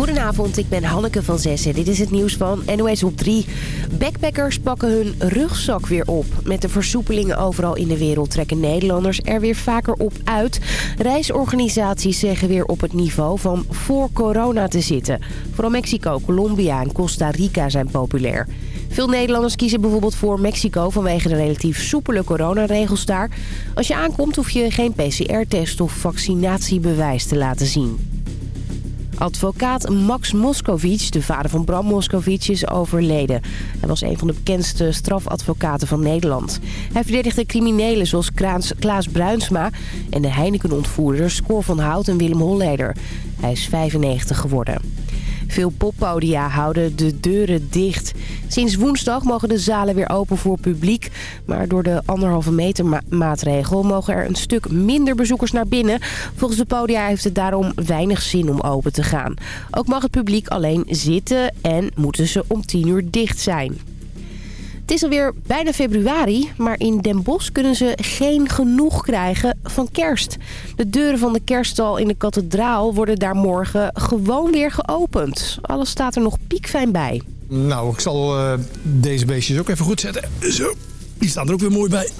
Goedenavond, ik ben Hanneke van Zessen. Dit is het nieuws van NOS op 3. Backpackers pakken hun rugzak weer op. Met de versoepelingen overal in de wereld trekken Nederlanders er weer vaker op uit. Reisorganisaties zeggen weer op het niveau van voor corona te zitten. Vooral Mexico, Colombia en Costa Rica zijn populair. Veel Nederlanders kiezen bijvoorbeeld voor Mexico vanwege de relatief soepele coronaregels daar. Als je aankomt hoef je geen PCR-test of vaccinatiebewijs te laten zien. Advocaat Max Moscovic, de vader van Bram Moscovic, is overleden. Hij was een van de bekendste strafadvocaten van Nederland. Hij verdedigde criminelen zoals Klaas Bruinsma en de Heineken-ontvoerders Cor van Hout en Willem Holleder. Hij is 95 geworden. Veel poppodia houden de deuren dicht. Sinds woensdag mogen de zalen weer open voor publiek. Maar door de anderhalve meter maatregel mogen er een stuk minder bezoekers naar binnen. Volgens de podia heeft het daarom weinig zin om open te gaan. Ook mag het publiek alleen zitten en moeten ze om 10 uur dicht zijn. Het is alweer bijna februari, maar in Den Bosch kunnen ze geen genoeg krijgen van kerst. De deuren van de kerststal in de kathedraal worden daar morgen gewoon weer geopend. Alles staat er nog piekfijn bij. Nou, ik zal uh, deze beestjes ook even goed zetten. Zo, die staan er ook weer mooi bij.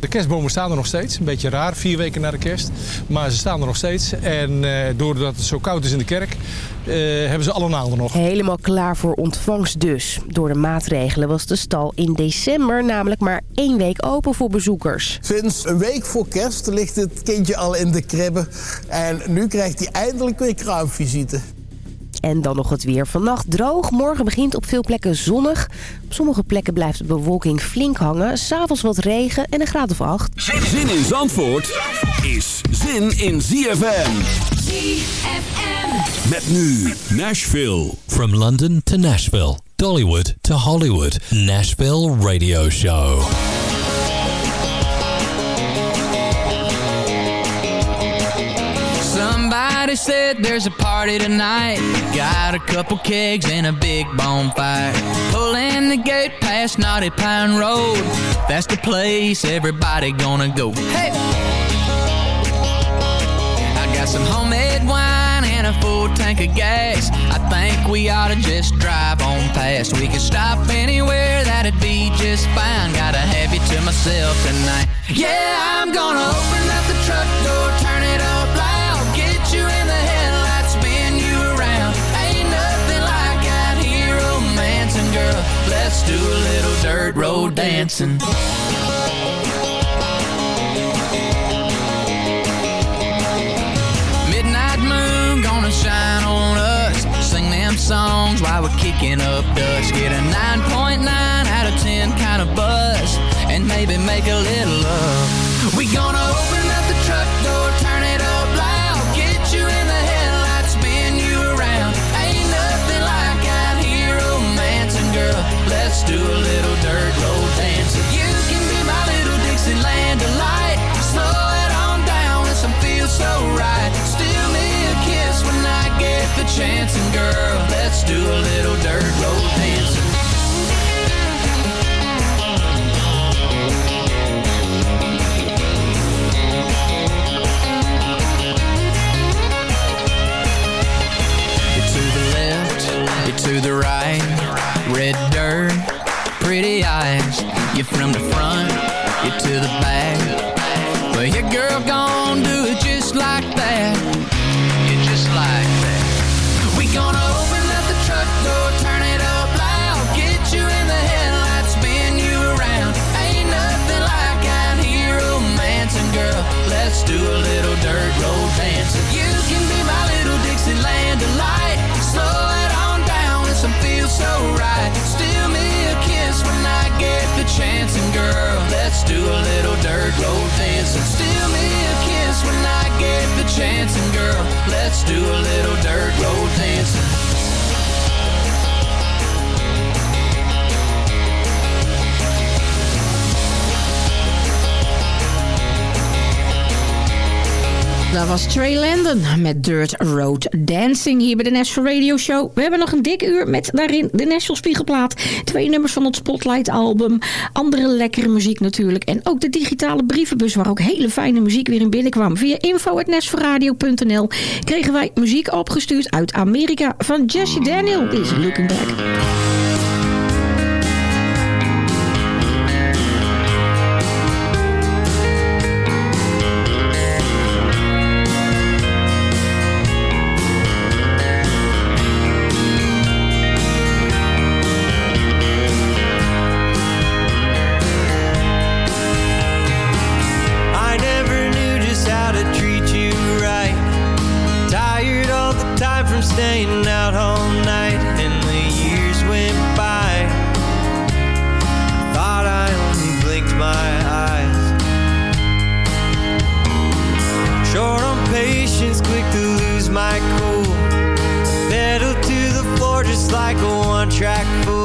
De kerstbomen staan er nog steeds. Een beetje raar, vier weken na de kerst. Maar ze staan er nog steeds. En uh, doordat het zo koud is in de kerk, uh, hebben ze alle naalden nog. Helemaal klaar voor ontvangst dus. Door de maatregelen was de stal in december namelijk maar één week open voor bezoekers. Sinds een week voor kerst ligt het kindje al in de kribbe. En nu krijgt hij eindelijk weer kraamvisite. En dan nog het weer. Vannacht droog. Morgen begint op veel plekken zonnig. Op sommige plekken blijft de bewolking flink hangen. S'avonds wat regen en een graad of acht. Zin in Zandvoort is zin in ZFM. ZFM. Met nu Nashville. From London to Nashville. Dollywood to Hollywood. Nashville Radio Show. Somebody said there's a party tonight. Got a couple kegs and a big bonfire. Pulling the gate past Naughty Pine Road. That's the place everybody gonna go. Hey! I got some homemade wine and a full tank of gas. I think we ought to just drive on past. We can stop anywhere, that'd be just fine. Gotta have you to myself tonight. Yeah, I'm gonna open up the truck door, turn do a little dirt road dancing. Midnight moon gonna shine on us. Sing them songs while we're kicking up dust. Get a 9.9 out of 10 kind of buzz. And maybe make a little love. We gonna open And girl, let's do a little dirt road dancing. You to the left, you to the right. Red dirt, pretty eyes. You from the front, you to the back And girl, let's do a little dirt road dancing. Steal me a kiss when I get the chance And girl, let's do a little dirt road dancing dat was Trey Landon met Dirt Road Dancing hier bij de National Radio Show. We hebben nog een dik uur met daarin de National Spiegelplaat. Twee nummers van het Spotlight album. Andere lekkere muziek natuurlijk. En ook de digitale brievenbus waar ook hele fijne muziek weer in binnenkwam. Via info.nashforradio.nl kregen wij muziek opgestuurd uit Amerika van Jesse Daniel. Is Looking Back. A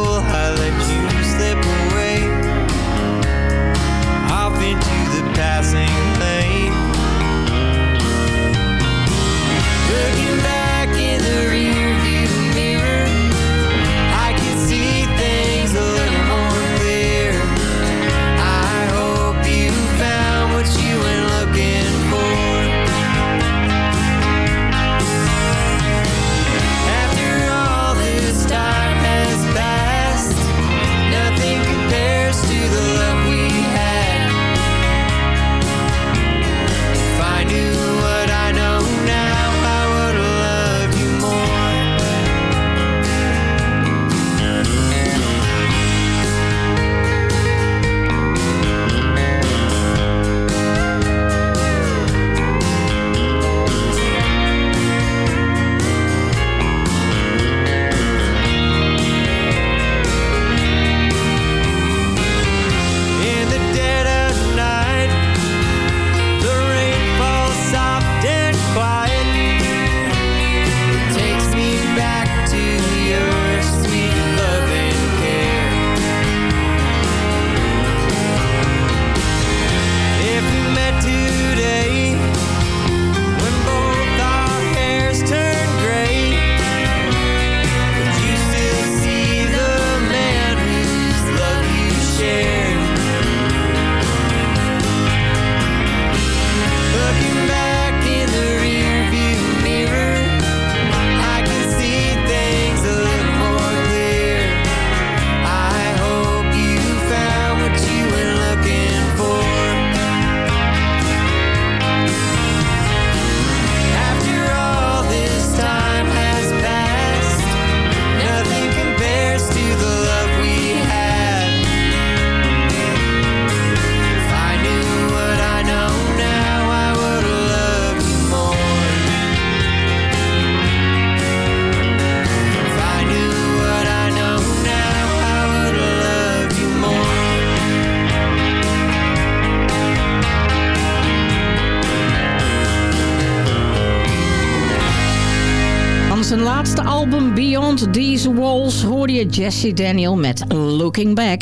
Beyond These Walls hoorde je Jesse Daniel met Looking Back.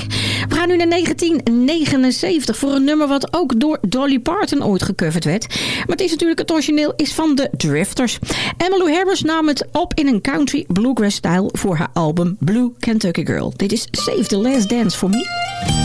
We gaan nu naar 1979 voor een nummer wat ook door Dolly Parton ooit gecoverd werd. Maar het is natuurlijk het origineel is van de Drifters. Emmylou Harris nam het op in een country bluegrass stijl voor haar album Blue Kentucky Girl. Dit is Save the Last Dance for Me.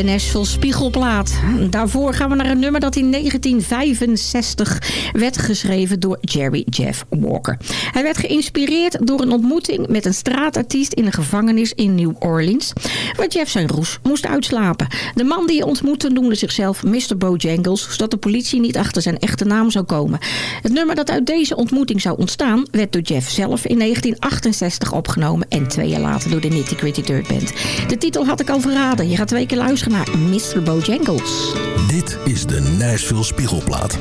de Nashville Spiegelplaat. Daarvoor gaan we naar een nummer dat in 1965 werd geschreven door Jerry Jeff Walker. Hij werd geïnspireerd door een ontmoeting met een straatartiest in een gevangenis in New Orleans, waar Jeff zijn roes moest uitslapen. De man die je ontmoette noemde zichzelf Mr. Bojangles, zodat de politie niet achter zijn echte naam zou komen. Het nummer dat uit deze ontmoeting zou ontstaan, werd door Jeff zelf in 1968 opgenomen en twee jaar later door de Nitty Gritty Dirt Band. De titel had ik al verraden. Je gaat twee keer luisteren naar Mr. Bojangles. Dit is de Nashville Spiegelplaat.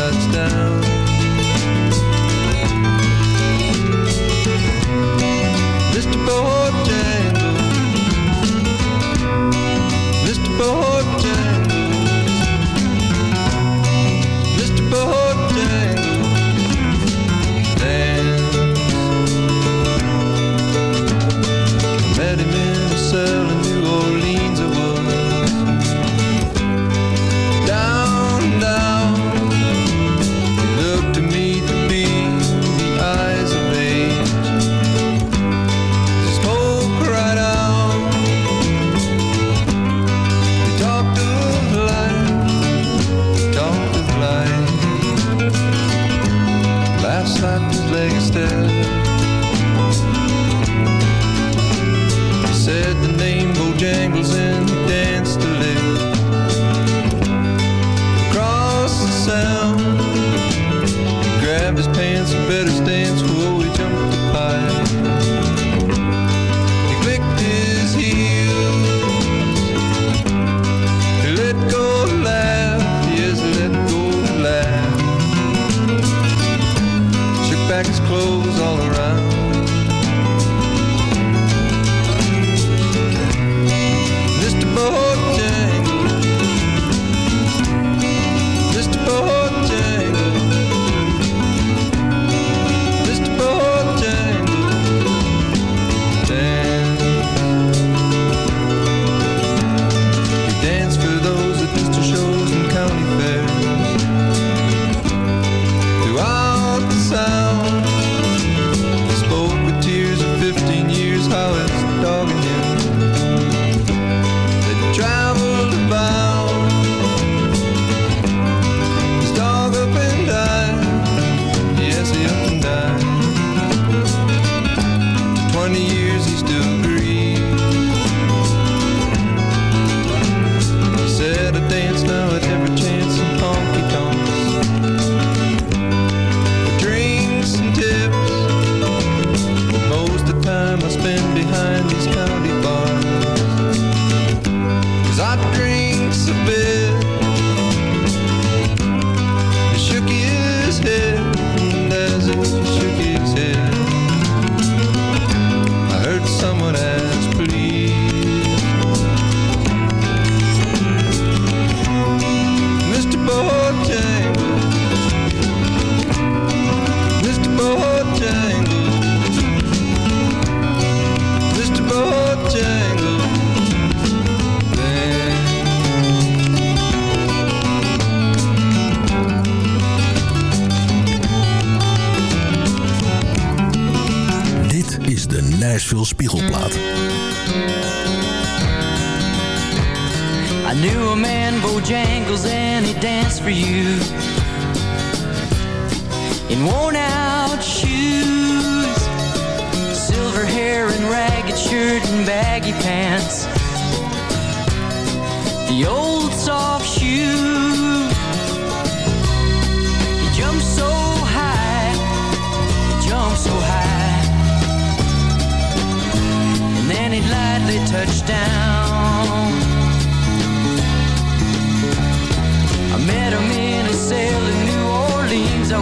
touchdown.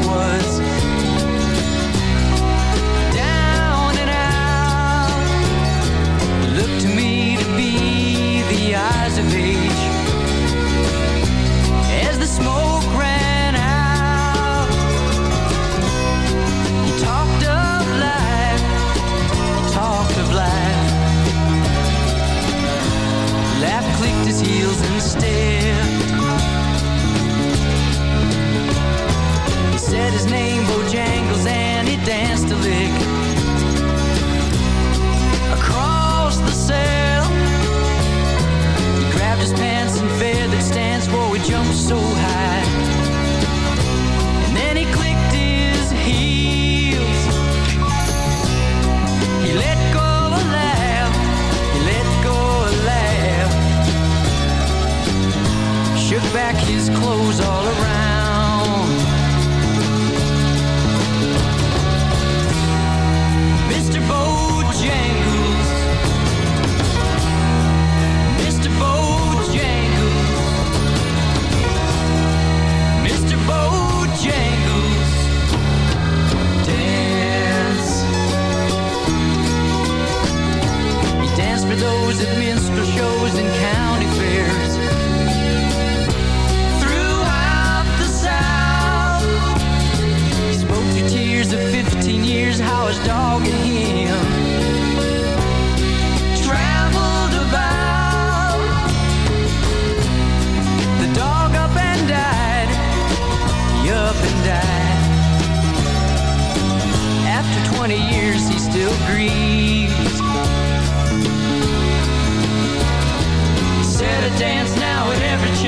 words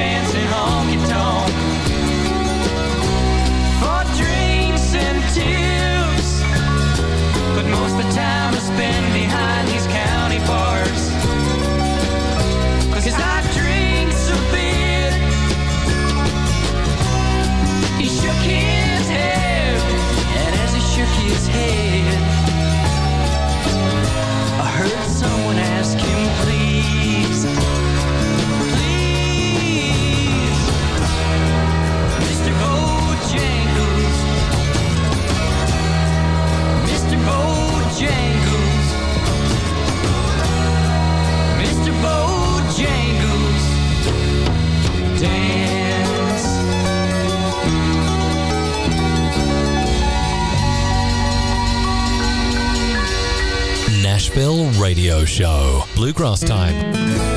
chance Nashville Radio Show. Bluegrass Time.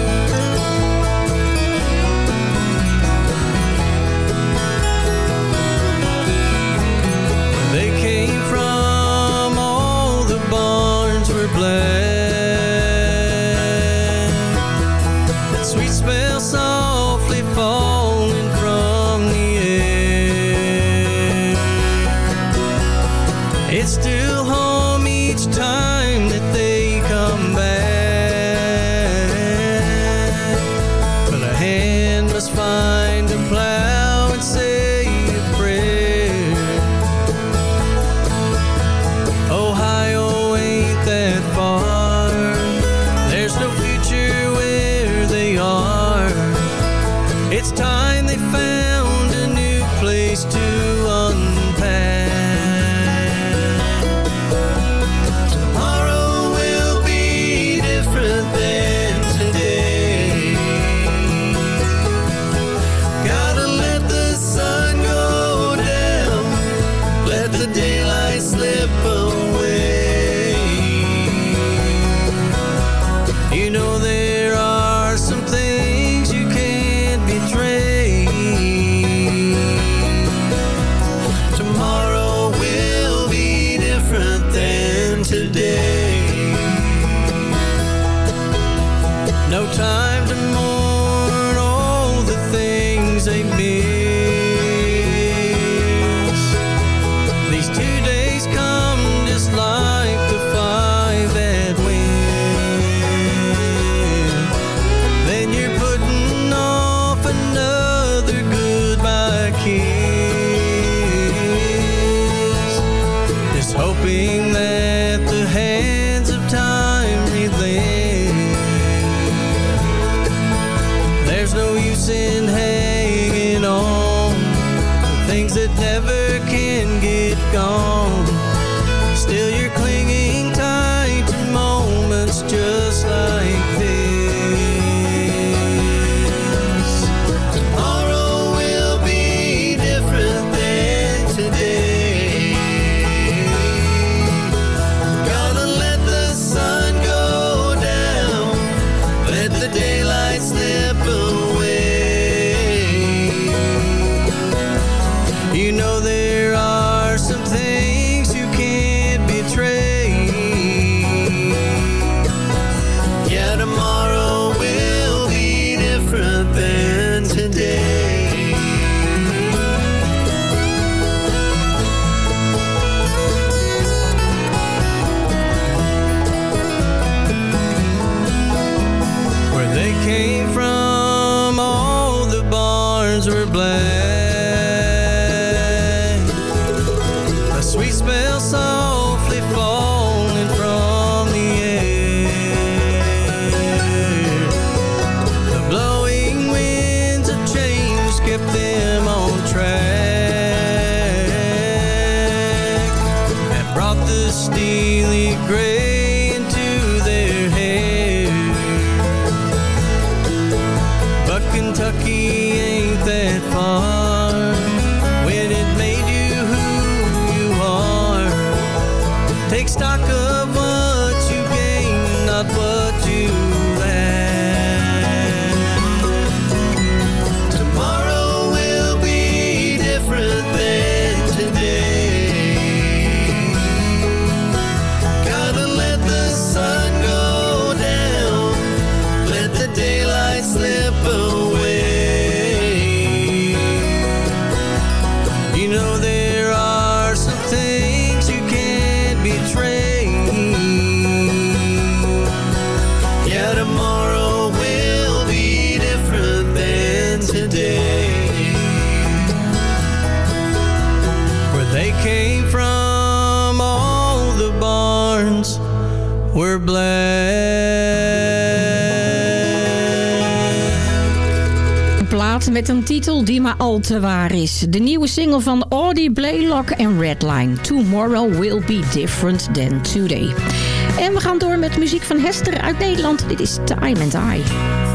te waar is. De nieuwe single van Audie Blaylock en Redline. Tomorrow will be different than today. En we gaan door met muziek van Hester uit Nederland. Dit is Time and I.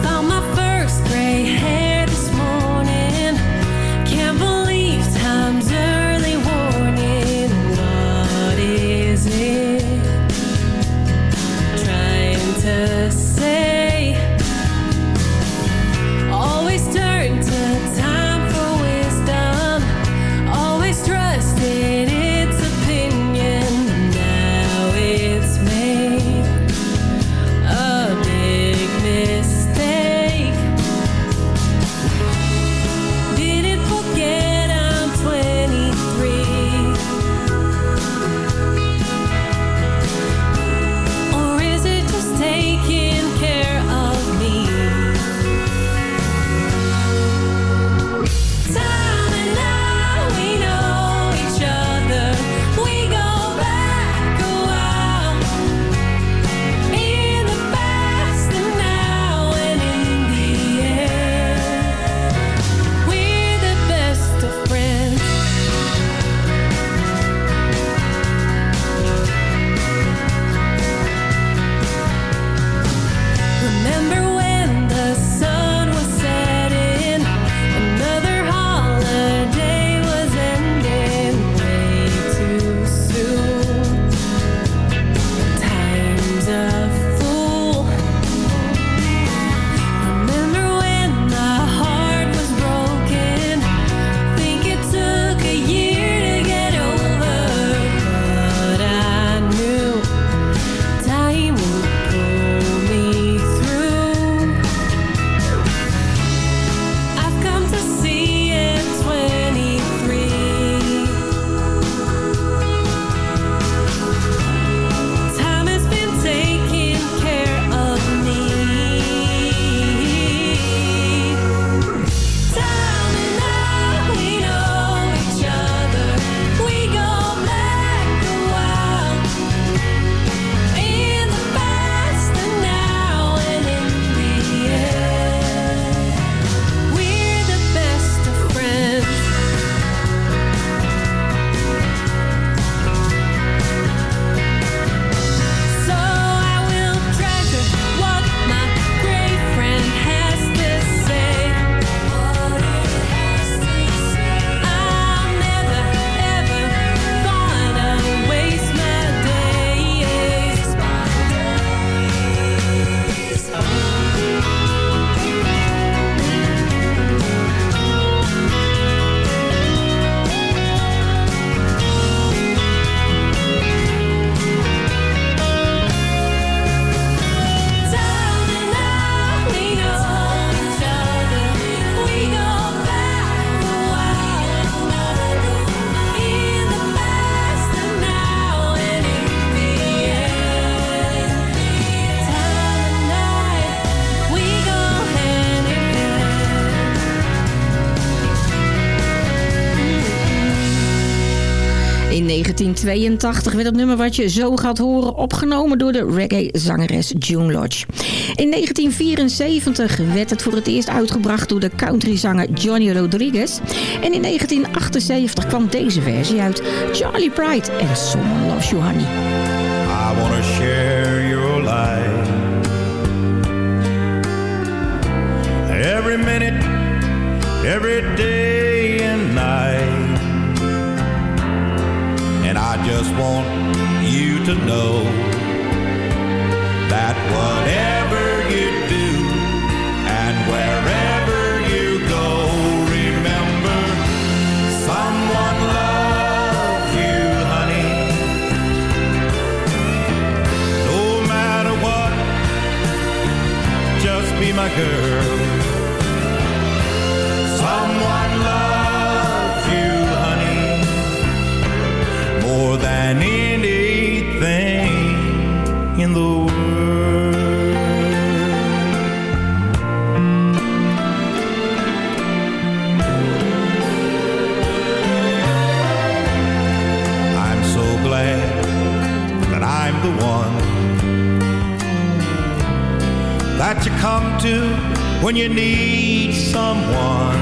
1982 werd het nummer wat je zo gaat horen opgenomen door de reggae-zangeres June Lodge. In 1974 werd het voor het eerst uitgebracht door de countryzanger Johnny Rodriguez. En in 1978 kwam deze versie uit Charlie Pride en Someone Loves You Honey. I wanna share your life Every minute, every day just want you to know that whatever you do and wherever you go, remember someone loves you, honey. No matter what, just be my girl. That you come to when you need someone.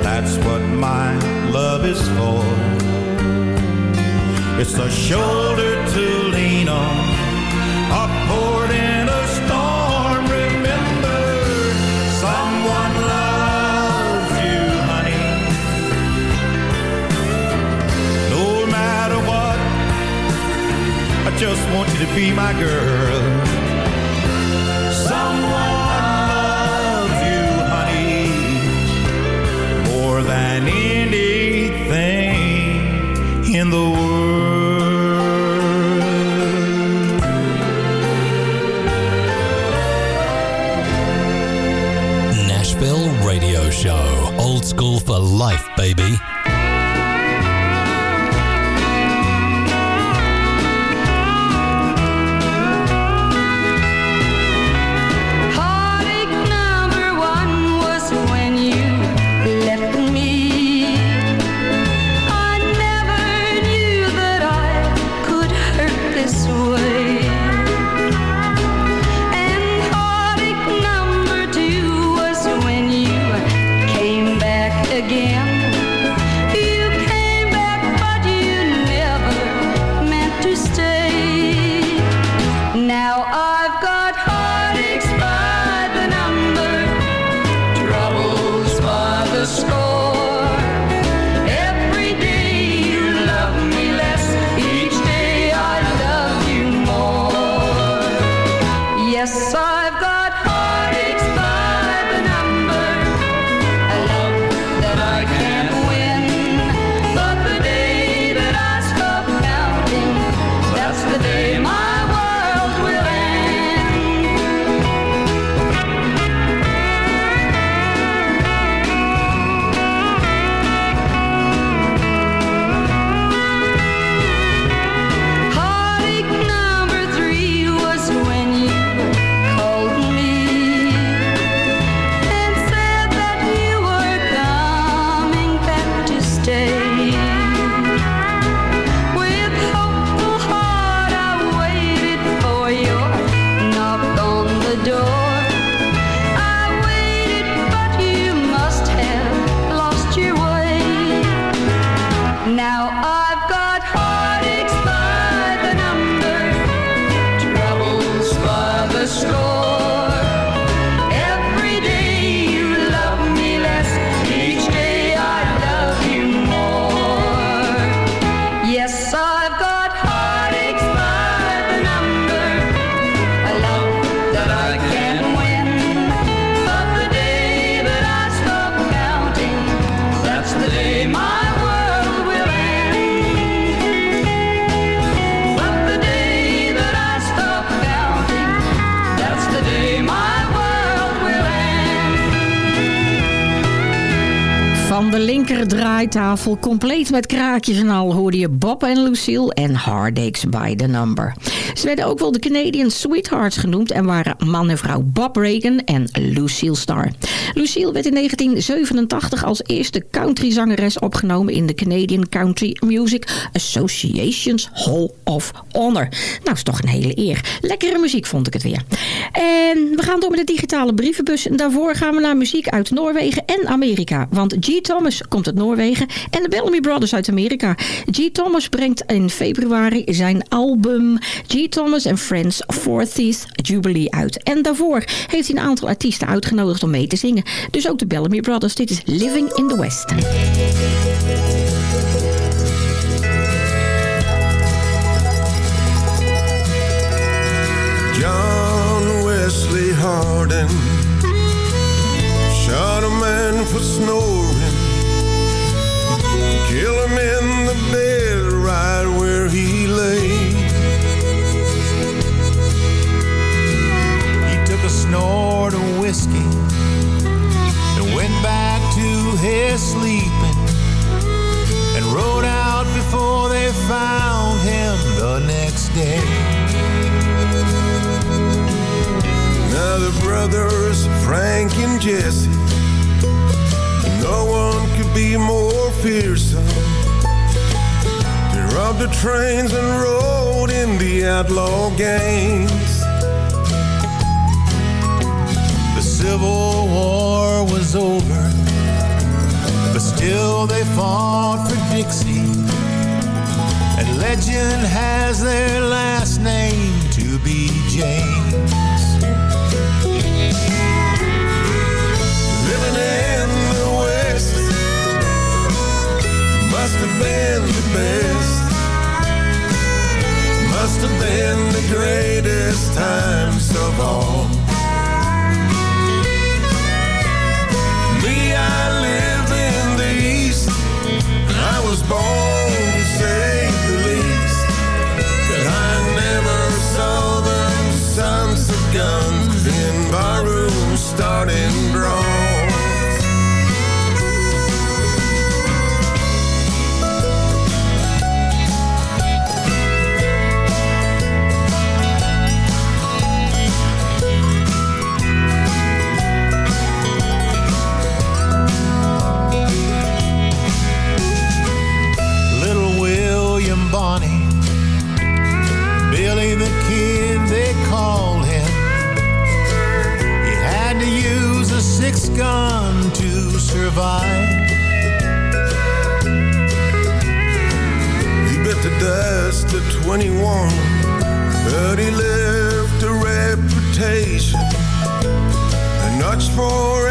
That's what my love is for. It's a shoulder to lean on, a port in a storm. Remember, someone loves you, honey. No matter what, I just want you to be my girl. In the world. Nashville Radio Show. Old school for life, baby. De linker draaitafel, compleet met kraakjes en al, hoorde je Bob en Lucille en Heartaches by the Number. Ze werden ook wel de Canadian Sweethearts genoemd en waren man en vrouw Bob Reagan en Lucille Starr. Lucille werd in 1987 als eerste countryzangeres opgenomen in de Canadian Country Music Association's Hall of Honor. Nou, is toch een hele eer. Lekkere muziek vond ik het weer. En we gaan door met de digitale brievenbus. En daarvoor gaan we naar muziek uit Noorwegen en Amerika. Want G. Thomas komt uit Noorwegen en de Bellamy Brothers uit Amerika. G. Thomas brengt in februari zijn album G. Thomas and Friends 40th Jubilee uit. En daarvoor heeft hij een aantal artiesten uitgenodigd om mee te zingen. Dus ook de Bellamy Brothers. Dit is Living in the West. John Wesley Hardin shot a man for snoring, kill Pueblo gangs. The Civil War was over, but still they fought for Dixie. And legend has their last name to be James. greatest times of all. survive. He bit the dust at 21, but he left a reputation. And notch for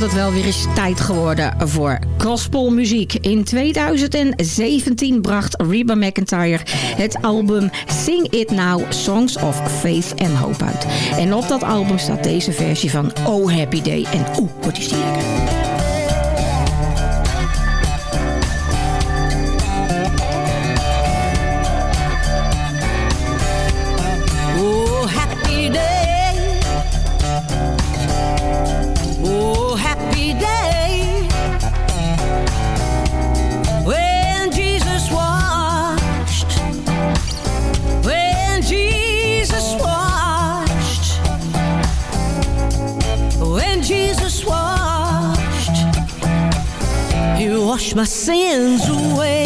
dat het wel weer is tijd geworden voor gospelmuziek. In 2017 bracht Reba McIntyre het album Sing It Now, Songs of Faith and Hope uit. En op dat album staat deze versie van Oh Happy Day. En oeh, wat is die lekker. my sins away.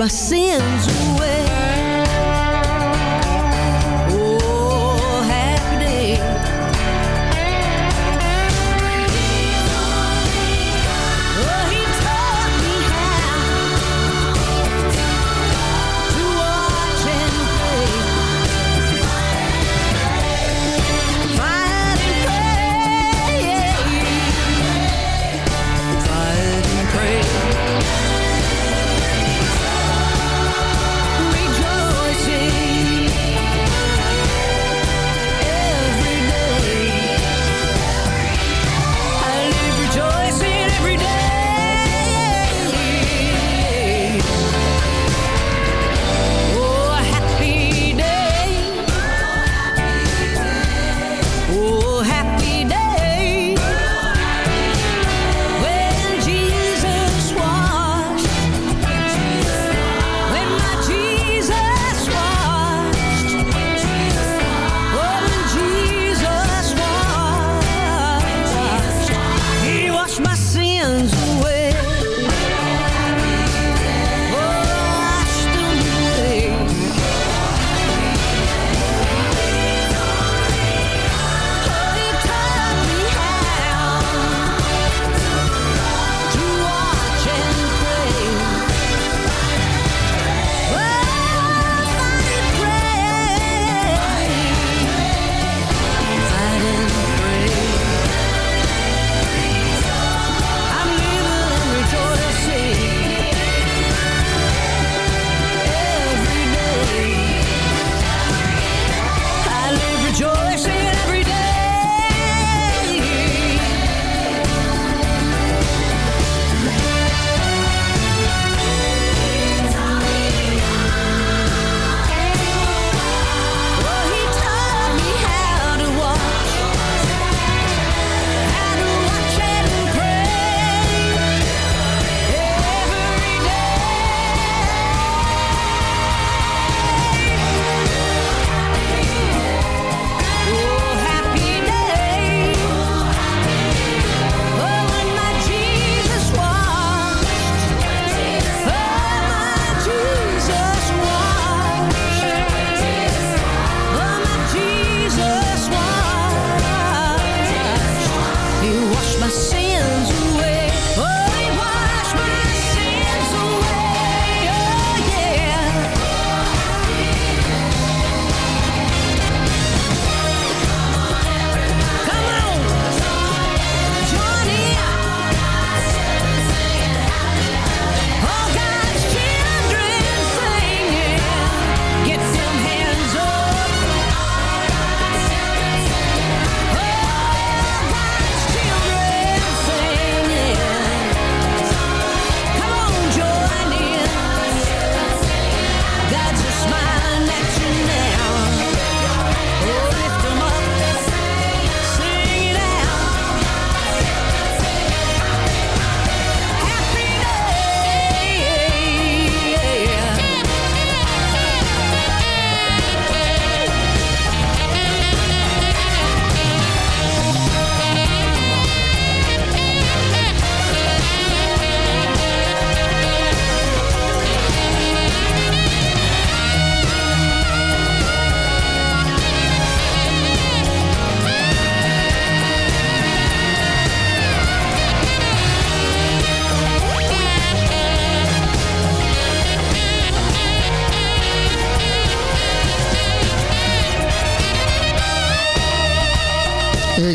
my sins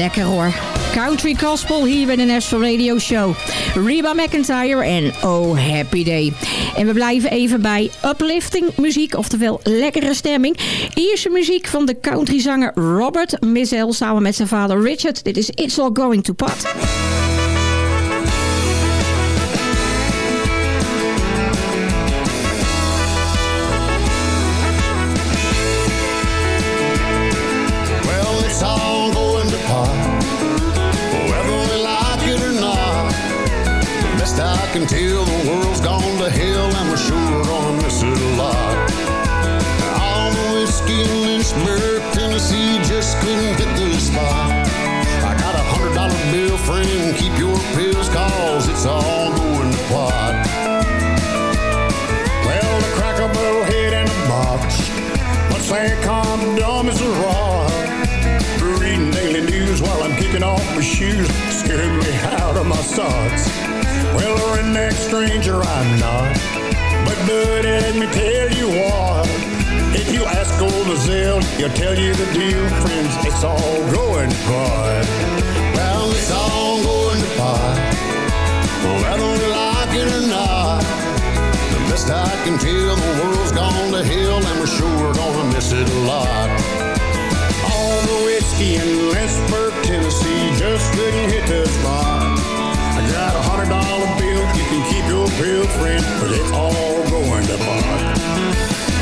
Lekker hoor. Country Gospel hier bij de National Radio Show. Reba McIntyre en Oh Happy Day. En we blijven even bij uplifting muziek, oftewel lekkere stemming. Ierse muziek van de countryzanger Robert Mizell samen met zijn vader Richard. Dit is It's All Going to Pot. I the world's gone to hell, and we're sure gonna miss it a lot. All the whiskey in Lynchburg, Tennessee, just couldn't hit the spot. I got a hundred dollar bill, friend, keep your pills, cause it's all going to pot. Well, the crack a barrel head and a box. Let's say a condom is a rod. Reading daily news while I'm kicking off my shoes, scaring me out of my socks. Well, a redneck stranger I'm not, but buddy, let me tell you what. If you ask old Azelle, he'll tell you the deal, friends. It's all going to pot. Well, it's all going to pot, we like it or not. The best I can tell, the world's gone to hell, and we're sure gonna miss it a lot. All the whiskey in Lynchburg, Tennessee, just couldn't hit the spot. Got a hundred dollar bill, you can keep your bill, friend, but it's all going to pot.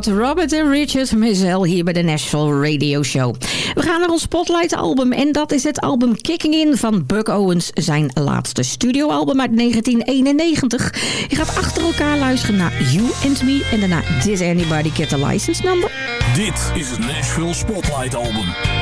Pot. Robert en Richard Mizell hier bij de Nashville Radio Show. We gaan naar ons Spotlight album en dat is het album Kicking In van Buck Owens. Zijn laatste studioalbum uit 1991. Je gaat achter elkaar luisteren naar You and Me en daarna Did Anybody Get a License Number? Dit is het Nashville Spotlight Album.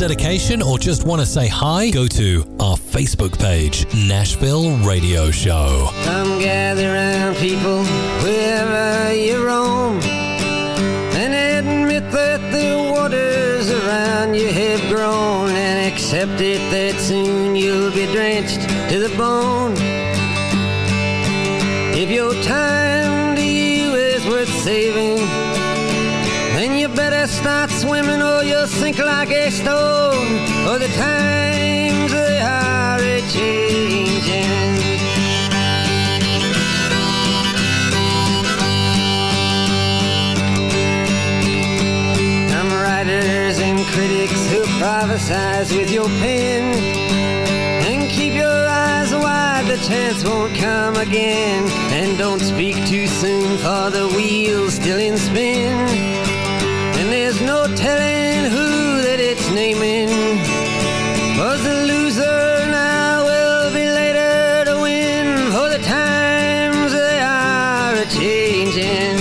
Dedication, or just want to say hi? Go to our Facebook page, Nashville Radio Show. Come gather round, people, wherever you roam, and admit that the waters around you have grown, and accept it that soon you'll be drenched to the bone. If your time or like a stone. For the times they are a changing. Some writers and critics who prophesize with your pen. And keep your eyes wide, the chance won't come again. And don't speak too soon, for the wheel's still in spin. Naming. Was the loser now will be later to win. For the times they are a changing.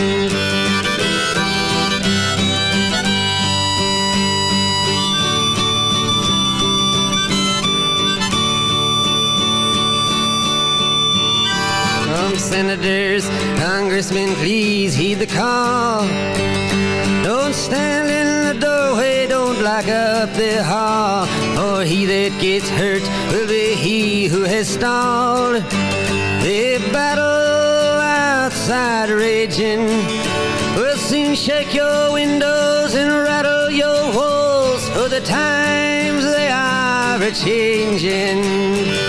From senators, congressmen, please heed the call. Don't stand block up the hall. For oh, he that gets hurt will be he who has stalled. The battle outside raging will soon shake your windows and rattle your walls. For the times they are a changing.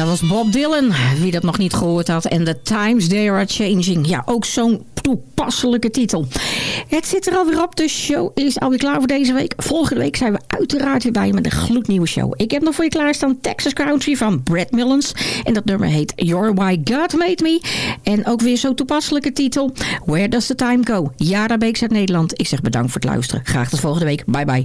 Dat was Bob Dylan, wie dat nog niet gehoord had. En The Times They Are Changing. Ja, ook zo'n toepasselijke titel. Het zit er alweer op. De show is alweer klaar voor deze week. Volgende week zijn we uiteraard weer bij je met een gloednieuwe show. Ik heb nog voor je klaarstaan Texas Country van Brad Millens. En dat nummer heet You're Why God Made Me. En ook weer zo'n toepasselijke titel. Where Does the Time Go? Jara Beeks uit Nederland. Ik zeg bedankt voor het luisteren. Graag tot volgende week. Bye bye.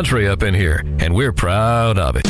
Country up in here, and we're proud of it.